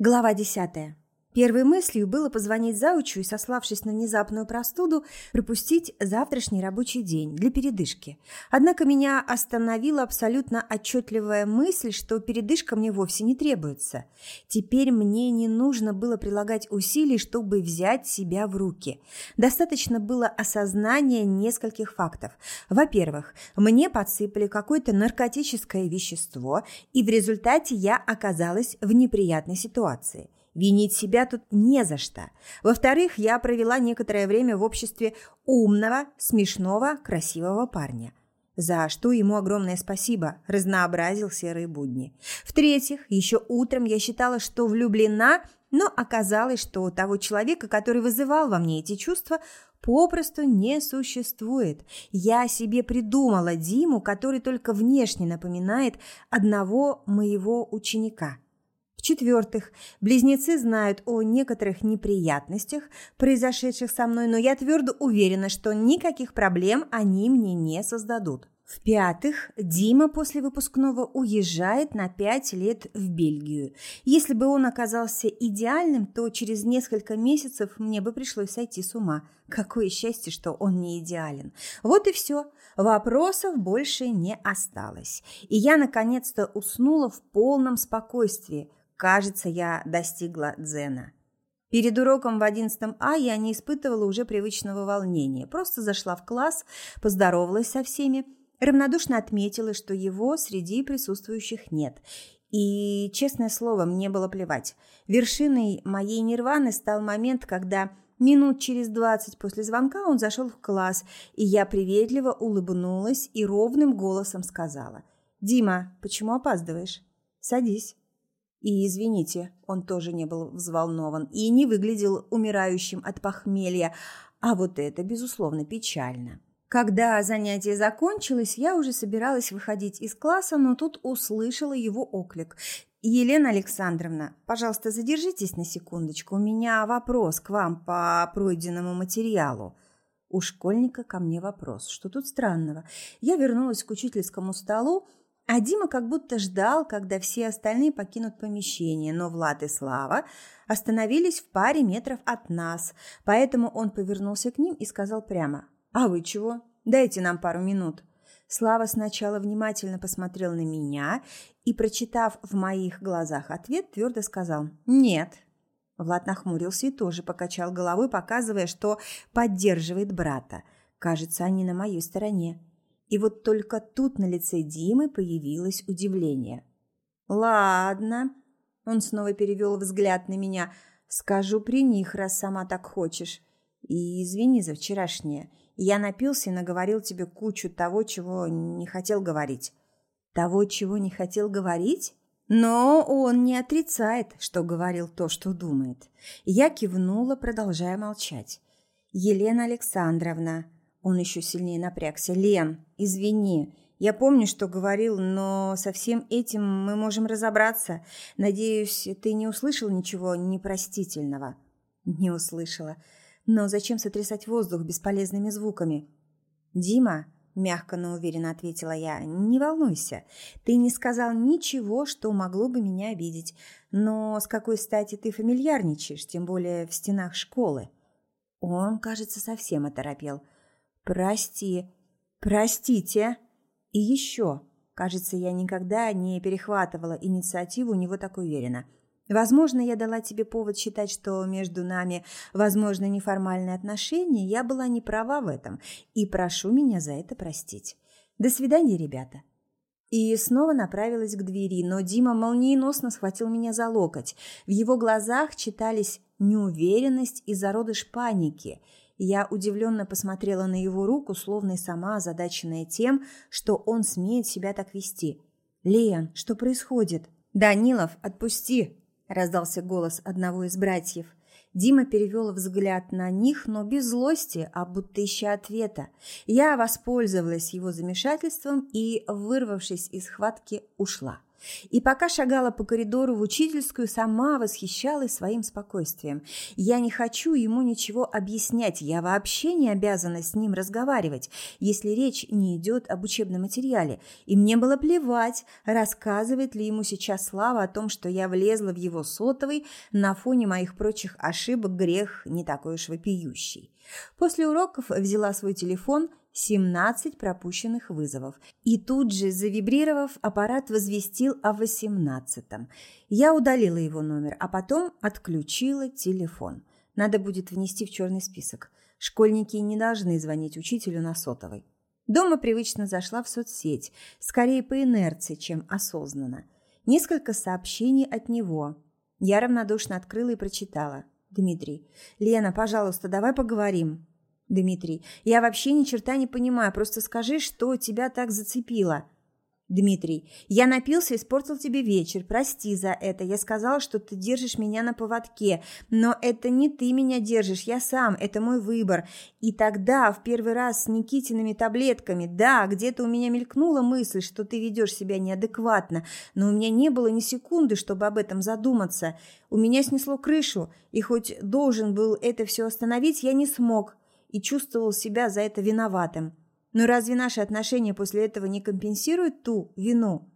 Глава десятая. Первой мыслью было позвонить заучу и, сославшись на внезапную простуду, пропустить завтрашний рабочий день для передышки. Однако меня остановила абсолютно отчетливая мысль, что передышка мне вовсе не требуется. Теперь мне не нужно было прилагать усилий, чтобы взять себя в руки. Достаточно было осознания нескольких фактов. Во-первых, мне подсыпали какое-то наркотическое вещество, и в результате я оказалась в неприятной ситуации – Винить себя тут не за что. Во-вторых, я провела некоторое время в обществе умного, смешного, красивого парня. За что ему огромное спасибо, разнообразил серые будни. В-третьих, еще утром я считала, что влюблена, но оказалось, что того человека, который вызывал во мне эти чувства, попросту не существует. Я себе придумала Диму, который только внешне напоминает одного моего ученика – в-четвертых, близнецы знают о некоторых неприятностях, произошедших со мной, но я твердо уверена, что никаких проблем они мне не создадут. В-пятых, Дима после выпускного уезжает на пять лет в Бельгию. Если бы он оказался идеальным, то через несколько месяцев мне бы пришлось сойти с ума. Какое счастье, что он не идеален. Вот и все. Вопросов больше не осталось. И я наконец-то уснула в полном спокойствии. Кажется, я достигла дзена. Перед уроком в 11 А я не испытывала уже привычного волнения. Просто зашла в класс, поздоровалась со всеми, равнодушно отметила, что его среди присутствующих нет. И, честное слово, мне было плевать. Вершиной моей нирваны стал момент, когда минут через двадцать после звонка он зашел в класс, и я приветливо улыбнулась и ровным голосом сказала. «Дима, почему опаздываешь? Садись». И, извините, он тоже не был взволнован и не выглядел умирающим от похмелья, а вот это, безусловно, печально. Когда занятие закончилось, я уже собиралась выходить из класса, но тут услышала его оклик. «Елена Александровна, пожалуйста, задержитесь на секундочку. У меня вопрос к вам по пройденному материалу». У школьника ко мне вопрос. Что тут странного? Я вернулась к учительскому столу, а Дима как будто ждал, когда все остальные покинут помещение, но Влад и Слава остановились в паре метров от нас, поэтому он повернулся к ним и сказал прямо «А вы чего? Дайте нам пару минут». Слава сначала внимательно посмотрел на меня и, прочитав в моих глазах ответ, твердо сказал «Нет». Влад нахмурился и тоже покачал головой, показывая, что поддерживает брата. Кажется, они на моей стороне. И вот только тут на лице Димы появилось удивление. «Ладно», – он снова перевел взгляд на меня, – «скажу при них, раз сама так хочешь. И извини за вчерашнее. Я напился и наговорил тебе кучу того, чего не хотел говорить». «Того, чего не хотел говорить?» Но он не отрицает, что говорил то, что думает. Я кивнула, продолжая молчать. «Елена Александровна», он еще сильнее напрягся. «Лен, извини. Я помню, что говорил, но со всем этим мы можем разобраться. Надеюсь, ты не услышал ничего непростительного?» «Не услышала. Но зачем сотрясать воздух бесполезными звуками?» «Дима», – мягко, но уверенно ответила я, – «не волнуйся. Ты не сказал ничего, что могло бы меня обидеть. Но с какой стати ты фамильярничаешь, тем более в стенах школы?» Он, кажется, совсем оторопел – «Прости, простите. И еще, кажется, я никогда не перехватывала инициативу у него так уверенно. Возможно, я дала тебе повод считать, что между нами возможно неформальные отношения, я была не права в этом, и прошу меня за это простить. До свидания, ребята». И снова направилась к двери, но Дима молниеносно схватил меня за локоть. В его глазах читались неуверенность и зародыш паники – я удивленно посмотрела на его руку, словно и сама озадаченная тем, что он смеет себя так вести. «Лен, что происходит?» «Данилов, отпусти!» – раздался голос одного из братьев. Дима перевел взгляд на них, но без злости, а будто ища ответа. Я воспользовалась его замешательством и, вырвавшись из схватки, ушла. И пока шагала по коридору в учительскую, сама восхищалась своим спокойствием. Я не хочу ему ничего объяснять, я вообще не обязана с ним разговаривать, если речь не идет об учебном материале. И мне было плевать, рассказывает ли ему сейчас Слава о том, что я влезла в его сотовый, на фоне моих прочих ошибок грех не такой уж вопиющий. После уроков взяла свой телефон 17 пропущенных вызовов. И тут же, завибрировав, аппарат возвестил о 18-м. Я удалила его номер, а потом отключила телефон. Надо будет внести в черный список. Школьники не должны звонить учителю на сотовой. Дома привычно зашла в соцсеть, скорее по инерции, чем осознанно. Несколько сообщений от него. Я равнодушно открыла и прочитала. «Дмитрий, Лена, пожалуйста, давай поговорим». Дмитрий, я вообще ни черта не понимаю, просто скажи, что тебя так зацепило. Дмитрий, я напился и испортил тебе вечер. Прости за это. Я сказала, что ты держишь меня на поводке, но это не ты меня держишь, я сам, это мой выбор. И тогда, в первый раз с Никитиными таблетками, да, где-то у меня мелькнула мысль, что ты ведешь себя неадекватно, но у меня не было ни секунды, чтобы об этом задуматься. У меня снесло крышу, и хоть должен был это все остановить, я не смог и чувствовал себя за это виноватым. Но разве наши отношения после этого не компенсируют ту вину?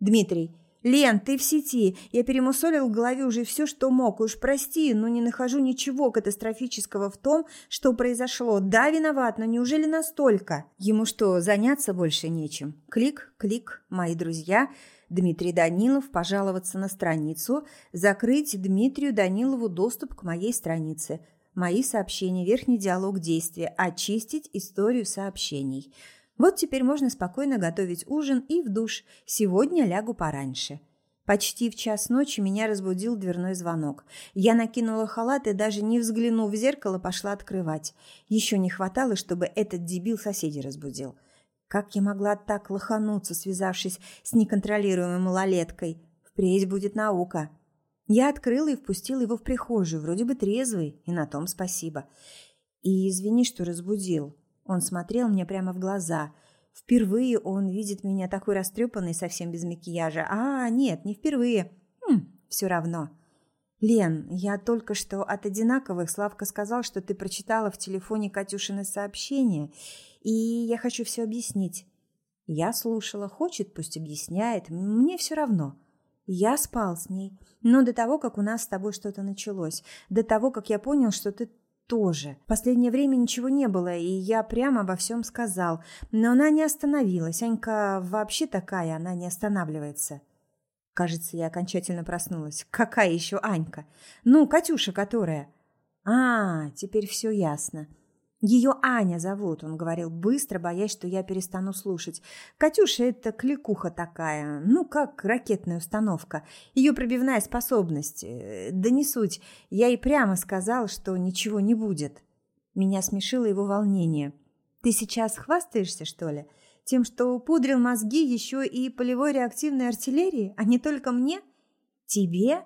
Дмитрий, Лен, ты в сети. Я перемусолил в голове уже все, что мог. Уж прости, но не нахожу ничего катастрофического в том, что произошло. Да, виноват, но неужели настолько? Ему что, заняться больше нечем? Клик, клик, мои друзья. Дмитрий Данилов пожаловаться на страницу, закрыть Дмитрию Данилову доступ к моей странице – мои сообщения, верхний диалог действия, очистить историю сообщений. Вот теперь можно спокойно готовить ужин и в душ. Сегодня лягу пораньше. Почти в час ночи меня разбудил дверной звонок. Я накинула халат и даже не взглянув в зеркало, пошла открывать. Еще не хватало, чтобы этот дебил соседей разбудил. Как я могла так лохануться, связавшись с неконтролируемой малолеткой? Впредь будет наука. Я открыла и впустила его в прихожую, вроде бы трезвый, и на том спасибо. И извини, что разбудил. Он смотрел мне прямо в глаза. Впервые он видит меня такой растрепанной, совсем без макияжа. А, нет, не впервые. Хм, все равно. Лен, я только что от одинаковых. Славка сказал, что ты прочитала в телефоне Катюшины сообщение, и я хочу все объяснить. Я слушала, хочет, пусть объясняет. Мне все равно. Я спал с ней, но до того, как у нас с тобой что-то началось, до того, как я понял, что ты тоже. В последнее время ничего не было, и я прямо обо всем сказал. Но она не остановилась. Анька вообще такая, она не останавливается. Кажется, я окончательно проснулась. Какая еще Анька? Ну, Катюша, которая. А, теперь все ясно. Ее Аня зовут, он говорил быстро, боясь, что я перестану слушать. Катюша – это кликуха такая, ну, как ракетная установка. Ее пробивная способность. Э, да не суть. Я ей прямо сказал, что ничего не будет. Меня смешило его волнение. Ты сейчас хвастаешься, что ли? Тем, что пудрил мозги еще и полевой реактивной артиллерии, а не только мне? Тебе?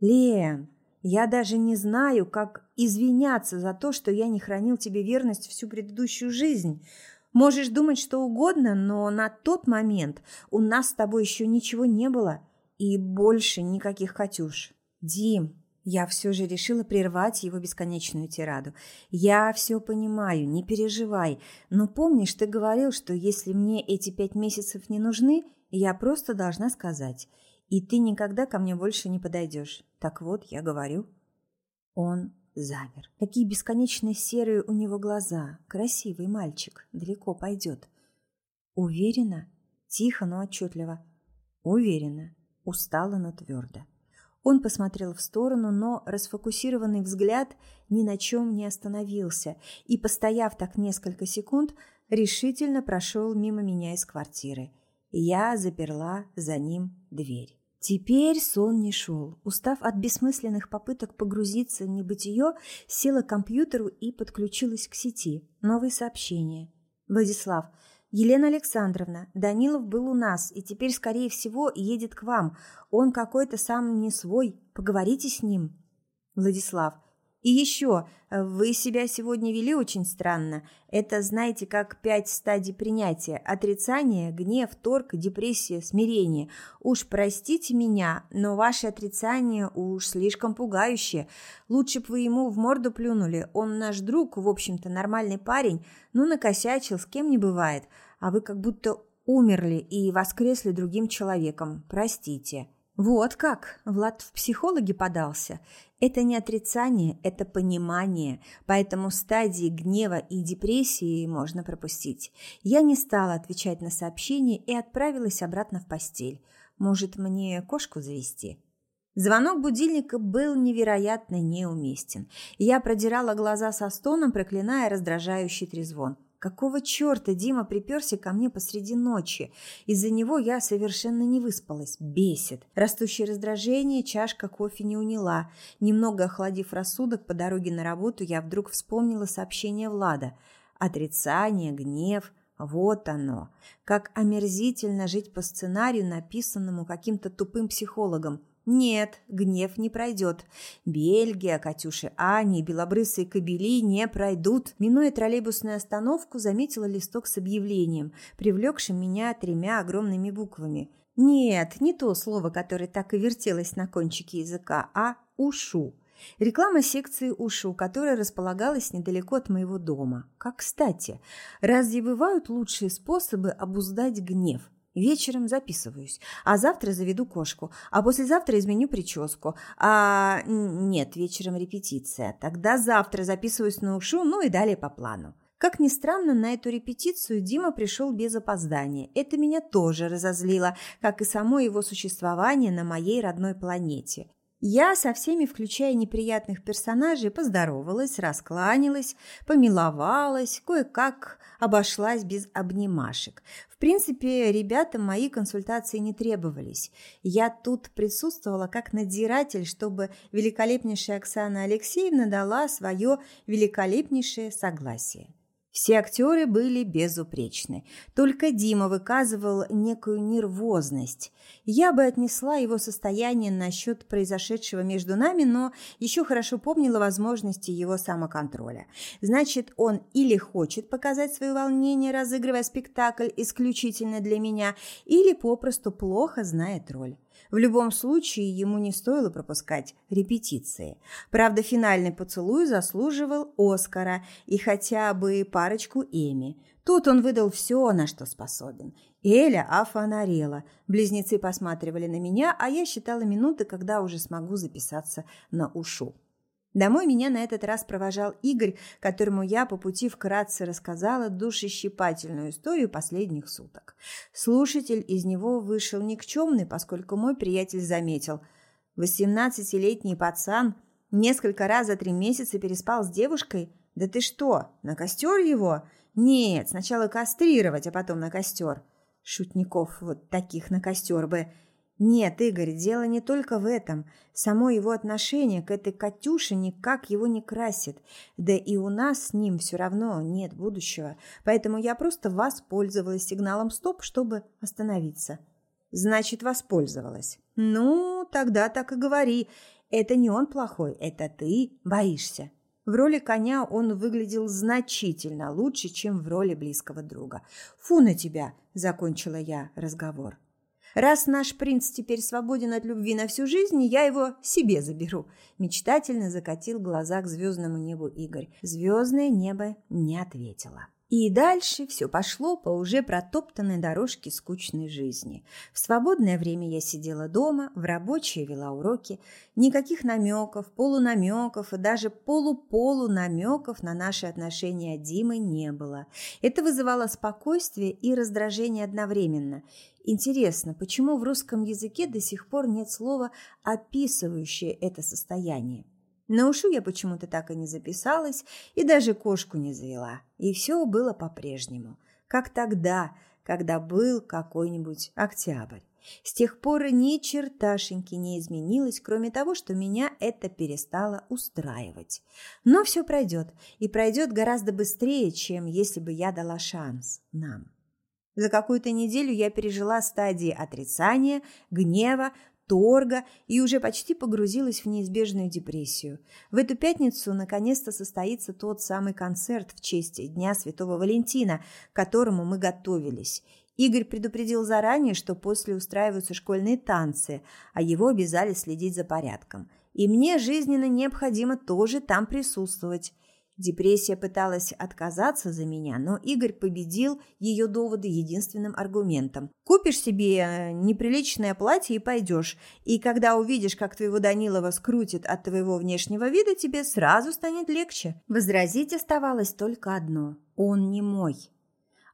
Лен, я даже не знаю, как извиняться за то, что я не хранил тебе верность всю предыдущую жизнь. Можешь думать что угодно, но на тот момент у нас с тобой еще ничего не было и больше никаких Катюш. Дим, я все же решила прервать его бесконечную тираду. Я все понимаю, не переживай, но помнишь, ты говорил, что если мне эти пять месяцев не нужны, я просто должна сказать – и ты никогда ко мне больше не подойдешь. Так вот, я говорю. Он замер. Какие бесконечно серые у него глаза. Красивый мальчик, далеко пойдет. Уверена? Тихо, но отчетливо. Уверена. Устало, но твердо. Он посмотрел в сторону, но расфокусированный взгляд ни на чем не остановился и, постояв так несколько секунд, решительно прошел мимо меня из квартиры. Я заперла за ним дверь. Теперь сон не шел. Устав от бессмысленных попыток погрузиться в небытие, села к компьютеру и подключилась к сети. Новые сообщения. Владислав. Елена Александровна, Данилов был у нас и теперь, скорее всего, едет к вам. Он какой-то сам не свой. Поговорите с ним. Владислав. И еще, вы себя сегодня вели очень странно. Это, знаете, как пять стадий принятия. Отрицание, гнев, торг, депрессия, смирение. Уж простите меня, но ваше отрицание уж слишком пугающее. Лучше бы вы ему в морду плюнули. Он наш друг, в общем-то, нормальный парень. Ну, накосячил, с кем не бывает. А вы как будто умерли и воскресли другим человеком. Простите. Вот как, Влад в психологи подался. Это не отрицание, это понимание, поэтому стадии гнева и депрессии можно пропустить. Я не стала отвечать на сообщение и отправилась обратно в постель. Может, мне кошку завести? Звонок будильника был невероятно неуместен. Я продирала глаза со стоном, проклиная раздражающий трезвон. Какого черта Дима приперся ко мне посреди ночи? Из-за него я совершенно не выспалась. Бесит. Растущее раздражение чашка кофе не уняла. Немного охладив рассудок по дороге на работу, я вдруг вспомнила сообщение Влада. Отрицание, гнев. Вот оно. Как омерзительно жить по сценарию, написанному каким-то тупым психологом. Нет, гнев не пройдет. Бельгия, Катюши Ани, белобрысые кобели не пройдут. Минуя троллейбусную остановку, заметила листок с объявлением, привлекшим меня тремя огромными буквами. Нет, не то слово, которое так и вертелось на кончике языка, а «ушу». Реклама секции УШУ, которая располагалась недалеко от моего дома. Как кстати, разве бывают лучшие способы обуздать гнев? Вечером записываюсь, а завтра заведу кошку, а послезавтра изменю прическу. А нет, вечером репетиция. Тогда завтра записываюсь на ушу, ну и далее по плану. Как ни странно, на эту репетицию Дима пришел без опоздания. Это меня тоже разозлило, как и само его существование на моей родной планете. Я со всеми, включая неприятных персонажей, поздоровалась, раскланялась, помиловалась, кое-как обошлась без обнимашек. В принципе, ребятам мои консультации не требовались. Я тут присутствовала как надзиратель, чтобы великолепнейшая Оксана Алексеевна дала свое великолепнейшее согласие. Все актеры были безупречны. Только Дима выказывал некую нервозность. Я бы отнесла его состояние насчет произошедшего между нами, но еще хорошо помнила возможности его самоконтроля. Значит, он или хочет показать свое волнение, разыгрывая спектакль исключительно для меня, или попросту плохо знает роль. В любом случае, ему не стоило пропускать репетиции. Правда, финальный поцелуй заслуживал Оскара и хотя бы парочку Эми. Тут он выдал все, на что способен. Эля офонарела. Близнецы посматривали на меня, а я считала минуты, когда уже смогу записаться на ушу. Домой меня на этот раз провожал Игорь, которому я по пути вкратце рассказала душещипательную историю последних суток. Слушатель из него вышел никчемный, поскольку мой приятель заметил. Восемнадцатилетний пацан несколько раз за три месяца переспал с девушкой? Да ты что, на костер его? Нет, сначала кастрировать, а потом на костер. Шутников вот таких на костер бы – нет, Игорь, дело не только в этом. Само его отношение к этой Катюше никак его не красит. Да и у нас с ним все равно нет будущего. Поэтому я просто воспользовалась сигналом «стоп», чтобы остановиться. Значит, воспользовалась. Ну, тогда так и говори. Это не он плохой, это ты боишься. В роли коня он выглядел значительно лучше, чем в роли близкого друга. «Фу на тебя!» – закончила я разговор. Раз наш принц теперь свободен от любви на всю жизнь, я его себе заберу. Мечтательно закатил глаза к звездному небу Игорь. Звездное небо не ответило. И дальше все пошло по уже протоптанной дорожке скучной жизни. В свободное время я сидела дома, в рабочее вела уроки. Никаких намеков, полунамеков и даже полуполунамеков на наши отношения Димы не было. Это вызывало спокойствие и раздражение одновременно. Интересно, почему в русском языке до сих пор нет слова, описывающее это состояние? На ушу я почему-то так и не записалась и даже кошку не завела. И все было по-прежнему, как тогда, когда был какой-нибудь октябрь. С тех пор ни черташеньки не изменилось, кроме того, что меня это перестало устраивать. Но все пройдет, и пройдет гораздо быстрее, чем если бы я дала шанс нам. За какую-то неделю я пережила стадии отрицания, гнева, торга и уже почти погрузилась в неизбежную депрессию. В эту пятницу наконец-то состоится тот самый концерт в честь Дня Святого Валентина, к которому мы готовились. Игорь предупредил заранее, что после устраиваются школьные танцы, а его обязали следить за порядком. И мне жизненно необходимо тоже там присутствовать. Депрессия пыталась отказаться за меня, но Игорь победил ее доводы единственным аргументом. «Купишь себе э, неприличное платье и пойдешь. И когда увидишь, как твоего Данилова скрутит от твоего внешнего вида, тебе сразу станет легче». Возразить оставалось только одно – он не мой.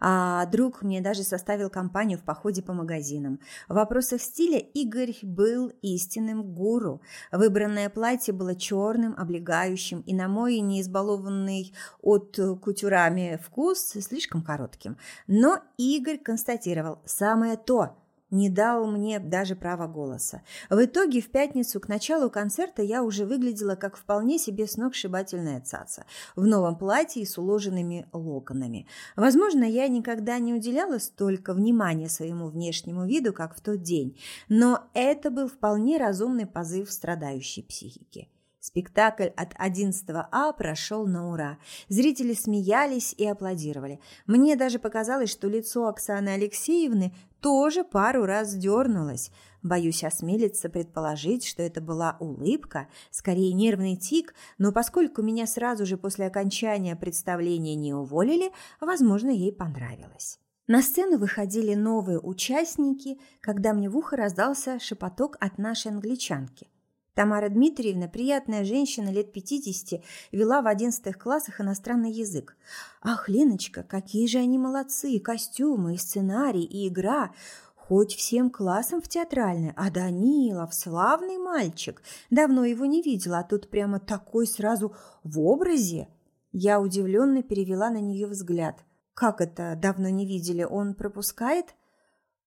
А друг мне даже составил компанию в походе по магазинам. В вопросах стиля Игорь был истинным гуру. Выбранное платье было черным, облегающим, и на мой неизбалованный от кутюрами вкус слишком коротким. Но Игорь констатировал «самое то», не дал мне даже права голоса. В итоге в пятницу к началу концерта я уже выглядела как вполне себе сногсшибательная цаца в новом платье и с уложенными локонами. Возможно, я никогда не уделяла столько внимания своему внешнему виду, как в тот день, но это был вполне разумный позыв страдающей психики. Спектакль от 11 А прошел на ура. Зрители смеялись и аплодировали. Мне даже показалось, что лицо Оксаны Алексеевны тоже пару раз дернулось. Боюсь осмелиться предположить, что это была улыбка, скорее нервный тик, но поскольку меня сразу же после окончания представления не уволили, возможно, ей понравилось. На сцену выходили новые участники, когда мне в ухо раздался шепоток от нашей англичанки. Тамара Дмитриевна, приятная женщина лет 50, вела в одиннадцатых классах иностранный язык. Ах, Леночка, какие же они молодцы! Костюмы, и сценарий, и игра. Хоть всем классом в театральной. А Данилов, славный мальчик. Давно его не видела, а тут прямо такой сразу в образе. Я удивленно перевела на нее взгляд. Как это давно не видели? Он пропускает?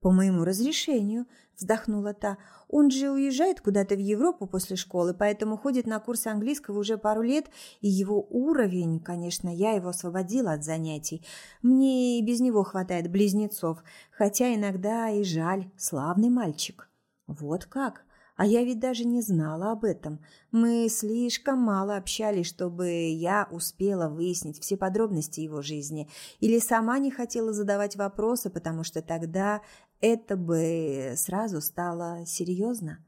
«По моему разрешению», – вздохнула та. «Он же уезжает куда-то в Европу после школы, поэтому ходит на курсы английского уже пару лет, и его уровень, конечно, я его освободила от занятий. Мне и без него хватает близнецов, хотя иногда и жаль, славный мальчик». «Вот как?» А я ведь даже не знала об этом. Мы слишком мало общались, чтобы я успела выяснить все подробности его жизни. Или сама не хотела задавать вопросы, потому что тогда это бы сразу стало серьезно.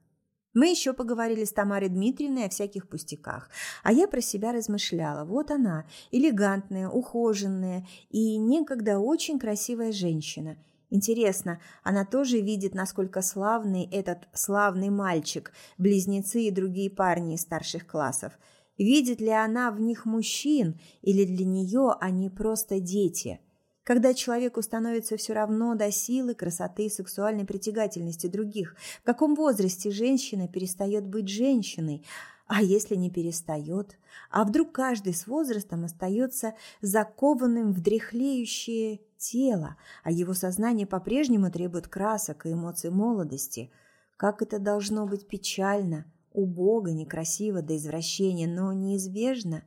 Мы еще поговорили с Тамарой Дмитриевной о всяких пустяках, а я про себя размышляла. Вот она, элегантная, ухоженная и некогда очень красивая женщина. Интересно, она тоже видит, насколько славный этот славный мальчик, близнецы и другие парни из старших классов. Видит ли она в них мужчин, или для нее они просто дети – когда человеку становится все равно до силы, красоты и сексуальной притягательности других, в каком возрасте женщина перестает быть женщиной, а если не перестает? А вдруг каждый с возрастом остается закованным в дряхлеющее тело, а его сознание по-прежнему требует красок и эмоций молодости? Как это должно быть печально, убого, некрасиво до извращения, но неизбежно?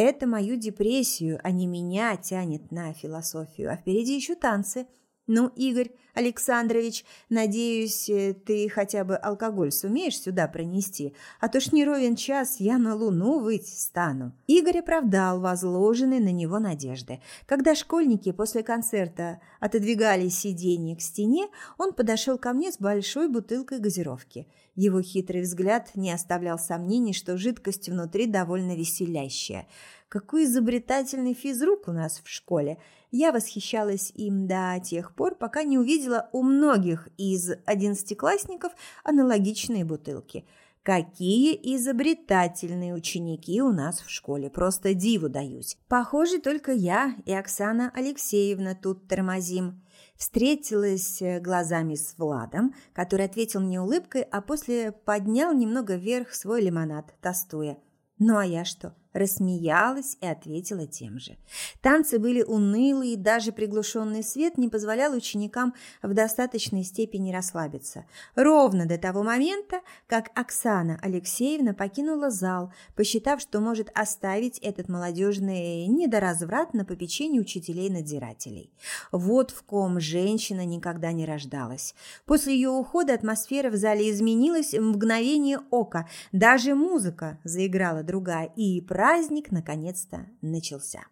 Это мою депрессию, а не меня тянет на философию. А впереди еще танцы. Ну, Игорь Александрович, надеюсь, э, ты хотя бы алкоголь сумеешь сюда пронести, а то ж не ровен час я на луну выйти стану. Игорь оправдал возложенные на него надежды. Когда школьники после концерта отодвигали сиденье к стене, он подошел ко мне с большой бутылкой газировки. Его хитрый взгляд не оставлял сомнений, что жидкость внутри довольно веселящая. Какой изобретательный физрук у нас в школе. Я восхищалась им до тех пор, пока не увидела у многих из одиннадцатиклассников аналогичные бутылки. Какие изобретательные ученики у нас в школе, просто диву даюсь. Похоже, только я и Оксана Алексеевна тут тормозим. Встретилась э, глазами с Владом, который ответил мне улыбкой, а после поднял немного вверх свой лимонад, тостуя. Ну а я что? Рассмеялась и ответила тем же. Танцы были унылые, даже приглушенный свет не позволял ученикам в достаточной степени расслабиться. Ровно до того момента, как Оксана Алексеевна покинула зал, посчитав, что может оставить этот молодежный недоразврат на попечении учителей-надзирателей. Вот в ком женщина никогда не рождалась. После ее ухода атмосфера в зале изменилась в мгновение ока. Даже музыка заиграла другая, и праздник наконец-то начался.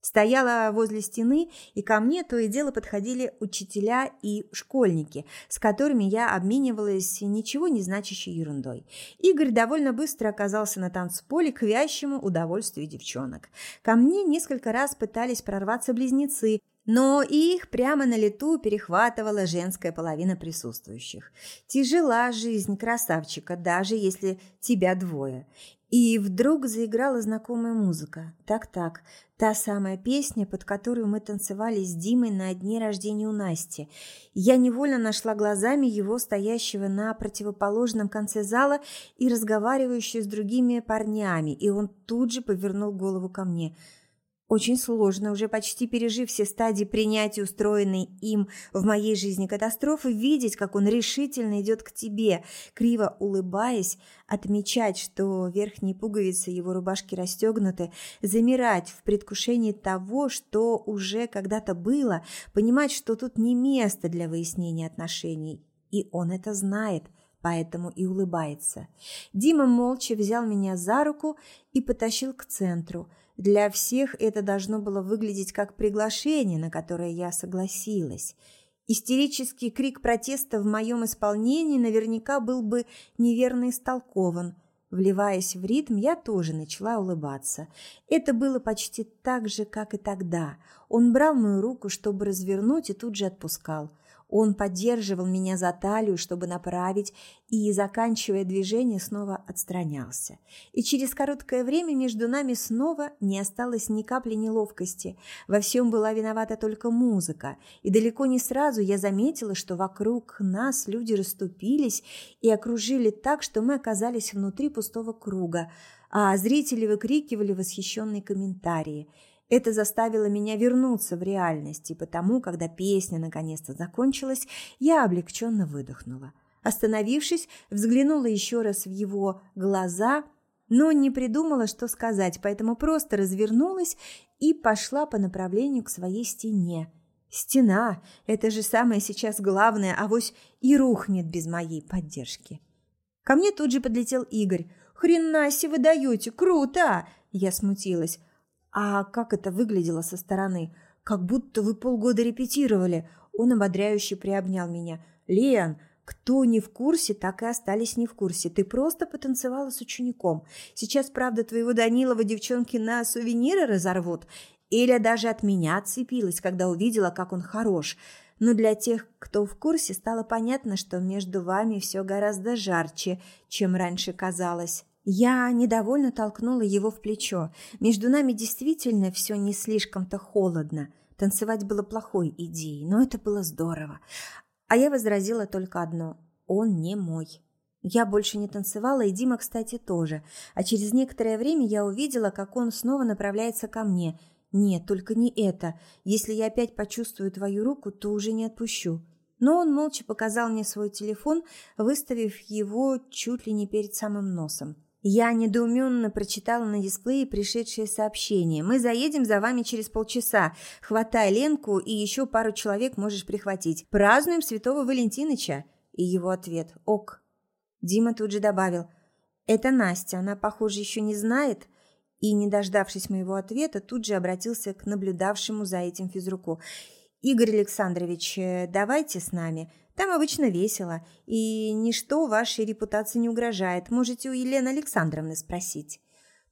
Стояла возле стены, и ко мне то и дело подходили учителя и школьники, с которыми я обменивалась ничего не значащей ерундой. Игорь довольно быстро оказался на танцполе к вящему удовольствию девчонок. Ко мне несколько раз пытались прорваться близнецы, но их прямо на лету перехватывала женская половина присутствующих. Тяжела жизнь красавчика, даже если тебя двое. И вдруг заиграла знакомая музыка. Так-так, та самая песня, под которую мы танцевали с Димой на дне рождения у Насти. Я невольно нашла глазами его, стоящего на противоположном конце зала и разговаривающего с другими парнями, и он тут же повернул голову ко мне – очень сложно, уже почти пережив все стадии принятия устроенной им в моей жизни катастрофы, видеть, как он решительно идет к тебе, криво улыбаясь, отмечать, что верхние пуговицы его рубашки расстегнуты, замирать в предвкушении того, что уже когда-то было, понимать, что тут не место для выяснения отношений. И он это знает, поэтому и улыбается. Дима молча взял меня за руку и потащил к центру – для всех это должно было выглядеть как приглашение, на которое я согласилась. Истерический крик протеста в моем исполнении наверняка был бы неверно истолкован. Вливаясь в ритм, я тоже начала улыбаться. Это было почти так же, как и тогда. Он брал мою руку, чтобы развернуть, и тут же отпускал – он поддерживал меня за талию, чтобы направить, и, заканчивая движение, снова отстранялся. И через короткое время между нами снова не осталось ни капли неловкости. Во всем была виновата только музыка. И далеко не сразу я заметила, что вокруг нас люди расступились и окружили так, что мы оказались внутри пустого круга, а зрители выкрикивали восхищенные комментарии – это заставило меня вернуться в реальность, и потому, когда песня наконец-то закончилась, я облегченно выдохнула. Остановившись, взглянула еще раз в его глаза, но не придумала, что сказать, поэтому просто развернулась и пошла по направлению к своей стене. Стена – это же самое сейчас главное, авось и рухнет без моей поддержки. Ко мне тут же подлетел Игорь. «Хрена себе вы даете! Круто!» Я смутилась. А как это выглядело со стороны? Как будто вы полгода репетировали. Он ободряюще приобнял меня. Лен, кто не в курсе, так и остались не в курсе. Ты просто потанцевала с учеником. Сейчас, правда, твоего Данилова девчонки на сувениры разорвут. Эля даже от меня отцепилась, когда увидела, как он хорош. Но для тех, кто в курсе, стало понятно, что между вами все гораздо жарче, чем раньше казалось. Я недовольно толкнула его в плечо. Между нами действительно все не слишком-то холодно. Танцевать было плохой идеей, но это было здорово. А я возразила только одно – он не мой. Я больше не танцевала, и Дима, кстати, тоже. А через некоторое время я увидела, как он снова направляется ко мне. Нет, только не это. Если я опять почувствую твою руку, то уже не отпущу. Но он молча показал мне свой телефон, выставив его чуть ли не перед самым носом. Я недоуменно прочитала на дисплее пришедшее сообщение. «Мы заедем за вами через полчаса. Хватай Ленку и еще пару человек можешь прихватить. Празднуем Святого Валентиныча». И его ответ «Ок». Дима тут же добавил «Это Настя, она, похоже, еще не знает». И, не дождавшись моего ответа, тут же обратился к наблюдавшему за этим физруку. «Игорь Александрович, э, давайте с нами. Там обычно весело, и ничто вашей репутации не угрожает. Можете у Елены Александровны спросить».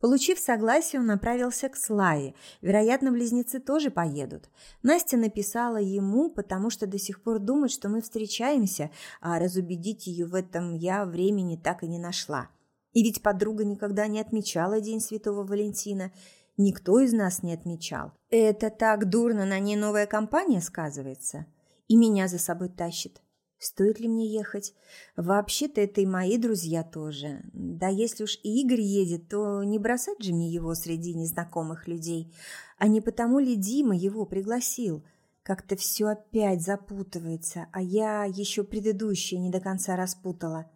Получив согласие, он направился к Славе. Вероятно, близнецы тоже поедут. Настя написала ему, потому что до сих пор думает, что мы встречаемся, а разубедить ее в этом я времени так и не нашла. И ведь подруга никогда не отмечала День Святого Валентина. Никто из нас не отмечал. Это так дурно на ней новая компания сказывается. И меня за собой тащит. Стоит ли мне ехать? Вообще-то это и мои друзья тоже. Да если уж Игорь едет, то не бросать же мне его среди незнакомых людей. А не потому ли Дима его пригласил? Как-то все опять запутывается, а я еще предыдущее не до конца распутала.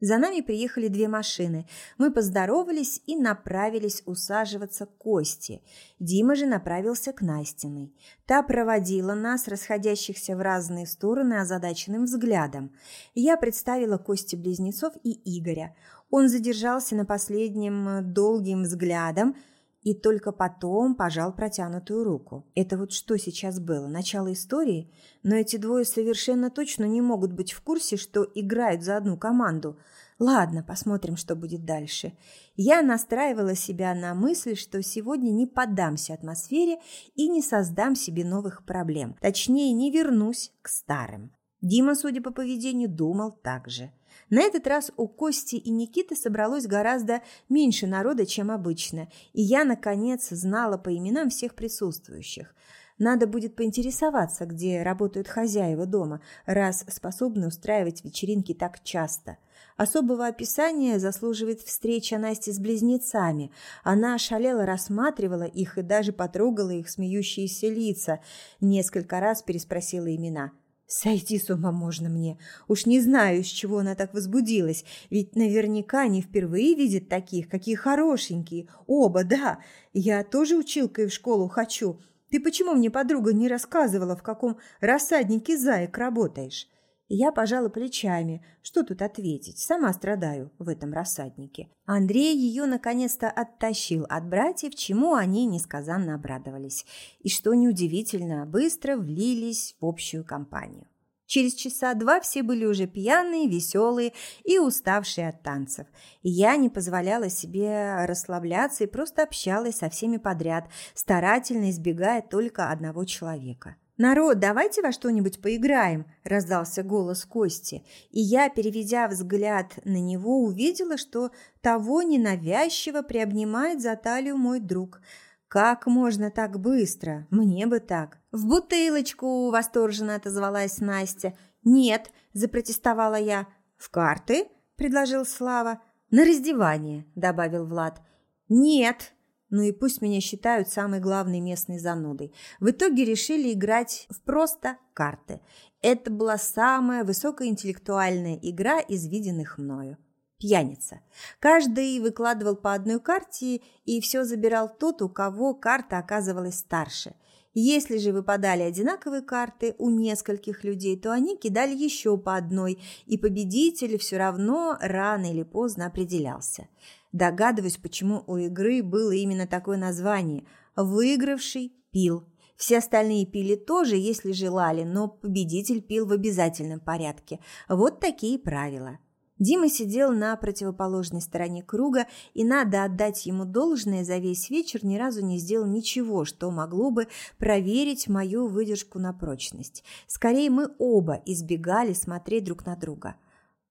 За нами приехали две машины. Мы поздоровались и направились усаживаться к Косте. Дима же направился к Настиной. Та проводила нас, расходящихся в разные стороны, озадаченным взглядом. Я представила Косте близнецов и Игоря. Он задержался на последнем долгим взглядом – и только потом пожал протянутую руку. Это вот что сейчас было? Начало истории? Но эти двое совершенно точно не могут быть в курсе, что играют за одну команду. Ладно, посмотрим, что будет дальше. Я настраивала себя на мысль, что сегодня не поддамся атмосфере и не создам себе новых проблем. Точнее, не вернусь к старым. Дима, судя по поведению, думал так же. На этот раз у Кости и Никиты собралось гораздо меньше народа, чем обычно, и я, наконец, знала по именам всех присутствующих. Надо будет поинтересоваться, где работают хозяева дома, раз способны устраивать вечеринки так часто. Особого описания заслуживает встреча Насти с близнецами. Она ошалела рассматривала их и даже потрогала их смеющиеся лица. Несколько раз переспросила имена. Сойти с ума можно мне. Уж не знаю, из чего она так возбудилась. Ведь наверняка не впервые видит таких, какие хорошенькие. Оба, да. Я тоже училкой в школу хочу. Ты почему мне, подруга, не рассказывала, в каком рассаднике заек работаешь? Я пожала плечами. Что тут ответить? Сама страдаю в этом рассаднике. Андрей ее наконец-то оттащил от братьев, чему они несказанно обрадовались. И что неудивительно, быстро влились в общую компанию. Через часа два все были уже пьяные, веселые и уставшие от танцев. я не позволяла себе расслабляться и просто общалась со всеми подряд, старательно избегая только одного человека. «Народ, давайте во что-нибудь поиграем», – раздался голос Кости. И я, переведя взгляд на него, увидела, что того ненавязчиво приобнимает за талию мой друг. «Как можно так быстро? Мне бы так». «В бутылочку!» – восторженно отозвалась Настя. «Нет», – запротестовала я. «В карты?» – предложил Слава. «На раздевание», – добавил Влад. «Нет», ну и пусть меня считают самой главной местной занудой. В итоге решили играть в просто карты. Это была самая высокоинтеллектуальная игра из виденных мною. Пьяница. Каждый выкладывал по одной карте, и все забирал тот, у кого карта оказывалась старше. Если же выпадали одинаковые карты у нескольких людей, то они кидали еще по одной, и победитель все равно рано или поздно определялся. Догадываюсь, почему у игры было именно такое название. Выигравший пил. Все остальные пили тоже, если желали, но победитель пил в обязательном порядке. Вот такие правила. Дима сидел на противоположной стороне круга, и надо отдать ему должное, за весь вечер ни разу не сделал ничего, что могло бы проверить мою выдержку на прочность. Скорее, мы оба избегали смотреть друг на друга –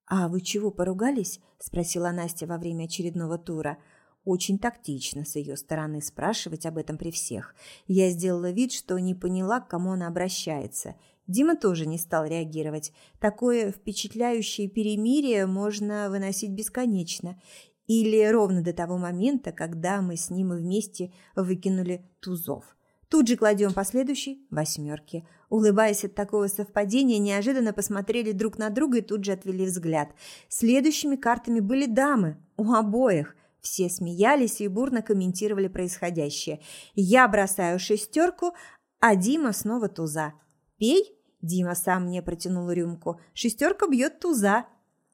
«А вы чего, поругались?» – спросила Настя во время очередного тура. Очень тактично с ее стороны спрашивать об этом при всех. Я сделала вид, что не поняла, к кому она обращается. Дима тоже не стал реагировать. Такое впечатляющее перемирие можно выносить бесконечно. Или ровно до того момента, когда мы с ним вместе выкинули тузов. Тут же кладем по восьмерке. Улыбаясь от такого совпадения, неожиданно посмотрели друг на друга и тут же отвели взгляд. Следующими картами были дамы. У обоих. Все смеялись и бурно комментировали происходящее. Я бросаю шестерку, а Дима снова туза. «Пей?» Дима сам мне протянул рюмку. «Шестерка бьет туза».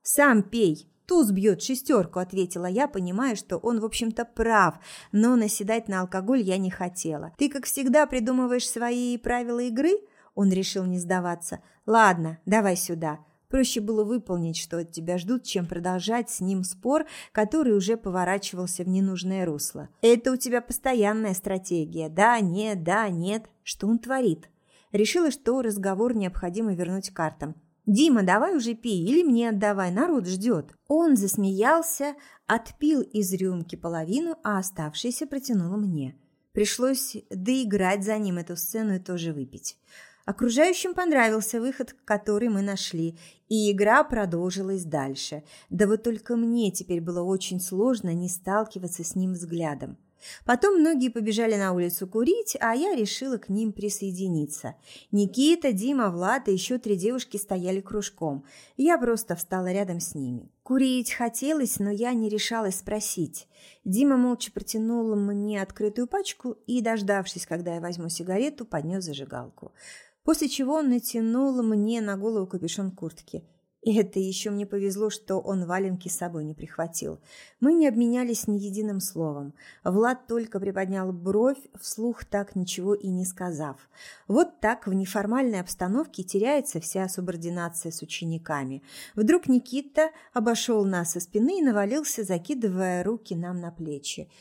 «Сам пей!» «Туз бьет шестерку», – ответила я, понимая, что он, в общем-то, прав, но наседать на алкоголь я не хотела. «Ты, как всегда, придумываешь свои правила игры?» Он решил не сдаваться. «Ладно, давай сюда». Проще было выполнить, что от тебя ждут, чем продолжать с ним спор, который уже поворачивался в ненужное русло. «Это у тебя постоянная стратегия. Да, нет, да, нет». Что он творит? Решила, что разговор необходимо вернуть картам. «Дима, давай уже пей или мне отдавай, народ ждет». Он засмеялся, отпил из рюмки половину, а оставшийся протянул мне. Пришлось доиграть за ним эту сцену и тоже выпить. Окружающим понравился выход, который мы нашли, и игра продолжилась дальше. Да вот только мне теперь было очень сложно не сталкиваться с ним взглядом. Потом многие побежали на улицу курить, а я решила к ним присоединиться. Никита, Дима, Влад и еще три девушки стояли кружком. Я просто встала рядом с ними. Курить хотелось, но я не решалась спросить. Дима молча протянул мне открытую пачку и, дождавшись, когда я возьму сигарету, поднес зажигалку. После чего он натянул мне на голову капюшон куртки – и это еще мне повезло, что он валенки с собой не прихватил. Мы не обменялись ни единым словом. Влад только приподнял бровь, вслух так ничего и не сказав. Вот так в неформальной обстановке теряется вся субординация с учениками. Вдруг Никита обошел нас со спины и навалился, закидывая руки нам на плечи.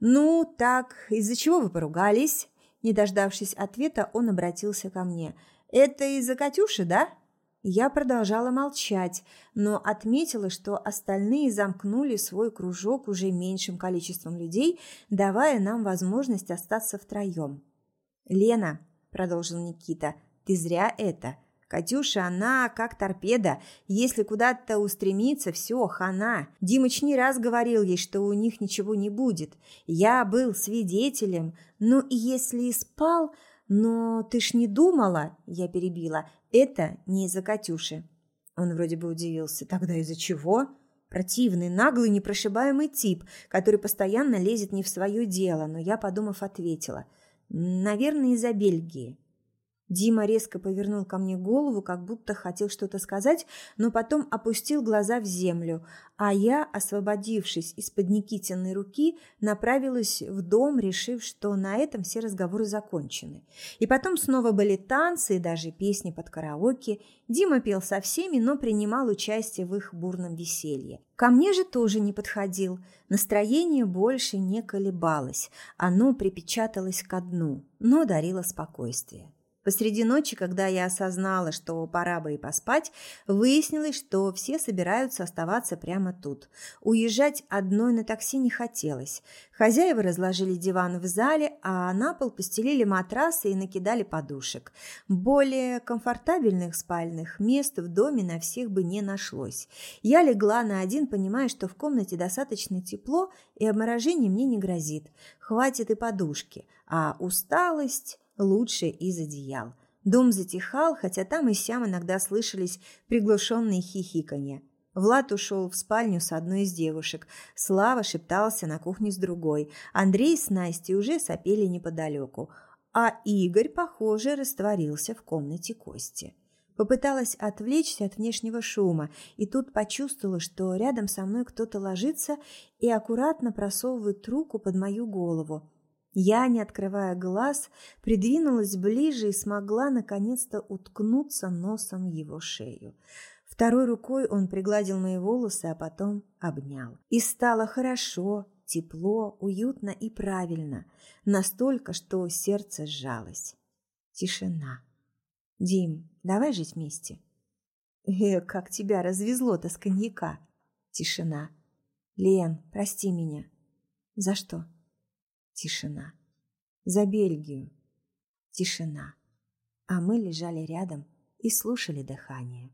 «Ну, так, из-за чего вы поругались?» Не дождавшись ответа, он обратился ко мне. «Это из-за Катюши, да?» Я продолжала молчать, но отметила, что остальные замкнули свой кружок уже меньшим количеством людей, давая нам возможность остаться втроем. «Лена», – продолжил Никита, – «ты зря это. Катюша, она как торпеда. Если куда-то устремится, все, хана. Димыч не раз говорил ей, что у них ничего не будет. Я был свидетелем. Ну и если и спал, «Но ты ж не думала?» – я перебила. «Это не из-за Катюши». Он вроде бы удивился. «Тогда из-за чего?» Противный, наглый, непрошибаемый тип, который постоянно лезет не в свое дело, но я, подумав, ответила. «Наверное, из-за Бельгии». Дима резко повернул ко мне голову, как будто хотел что-то сказать, но потом опустил глаза в землю, а я, освободившись из-под Никитиной руки, направилась в дом, решив, что на этом все разговоры закончены. И потом снова были танцы и даже песни под караоке. Дима пел со всеми, но принимал участие в их бурном веселье. Ко мне же тоже не подходил. Настроение больше не колебалось. Оно припечаталось ко дну, но дарило спокойствие. Посреди ночи, когда я осознала, что пора бы и поспать, выяснилось, что все собираются оставаться прямо тут. Уезжать одной на такси не хотелось. Хозяева разложили диван в зале, а на пол постелили матрасы и накидали подушек. Более комфортабельных спальных мест в доме на всех бы не нашлось. Я легла на один, понимая, что в комнате достаточно тепло и обморожение мне не грозит. Хватит и подушки, а усталость лучшее из одеял. Дом затихал, хотя там и сям иногда слышались приглушенные хихиканья. Влад ушел в спальню с одной из девушек. Слава шептался на кухне с другой. Андрей с Настей уже сопели неподалеку. А Игорь, похоже, растворился в комнате Кости. Попыталась отвлечься от внешнего шума, и тут почувствовала, что рядом со мной кто-то ложится и аккуратно просовывает руку под мою голову. Я, не открывая глаз, придвинулась ближе и смогла наконец-то уткнуться носом в его шею. Второй рукой он пригладил мои волосы, а потом обнял. И стало хорошо, тепло, уютно и правильно, настолько, что сердце сжалось. Тишина. «Дим, давай жить вместе?» «Э, как тебя развезло-то с коньяка!» Тишина. «Лен, прости меня». «За что?» Тишина. За Бельгию. Тишина. А мы лежали рядом и слушали дыхание.